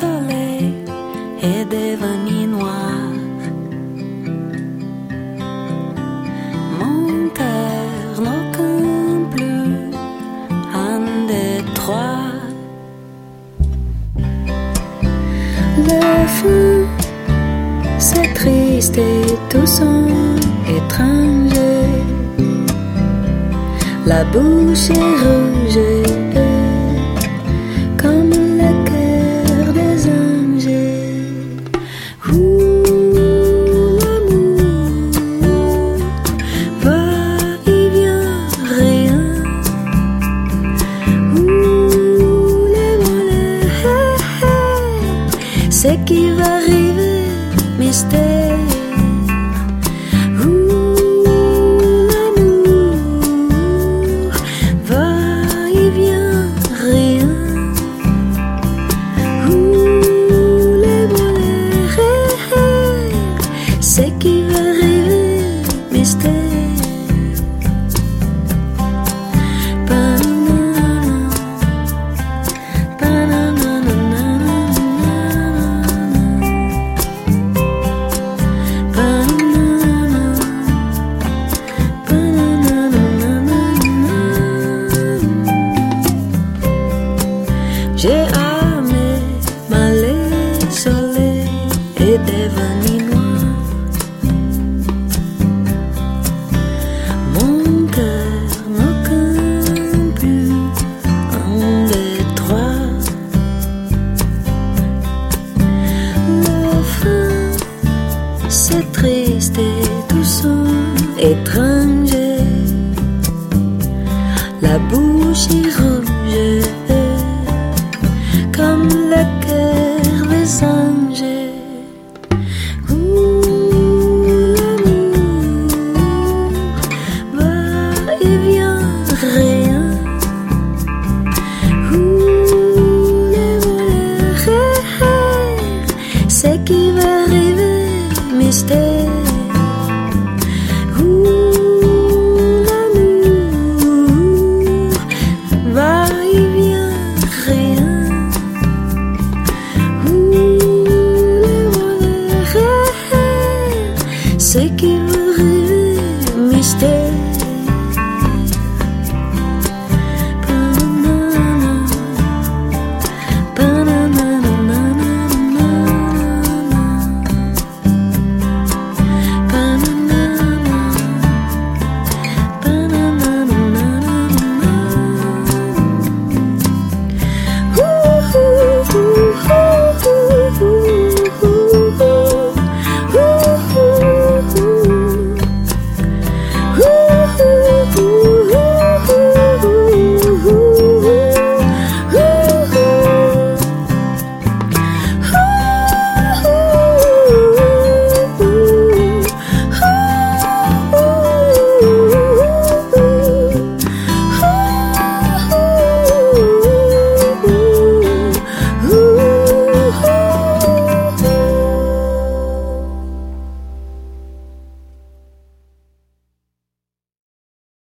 soleil est devenu noir. Mon cœur n'en plus un des trois. Le fond, c'est triste et tout son étranger. La bouche est rouge c'est qui va arriver, mystère. J'ai aimé malais, soleil et devenu noir. Mon cœur compte plus en détroit. La fin, c'est triste et tout son étranger. La bouche est 三生 insecure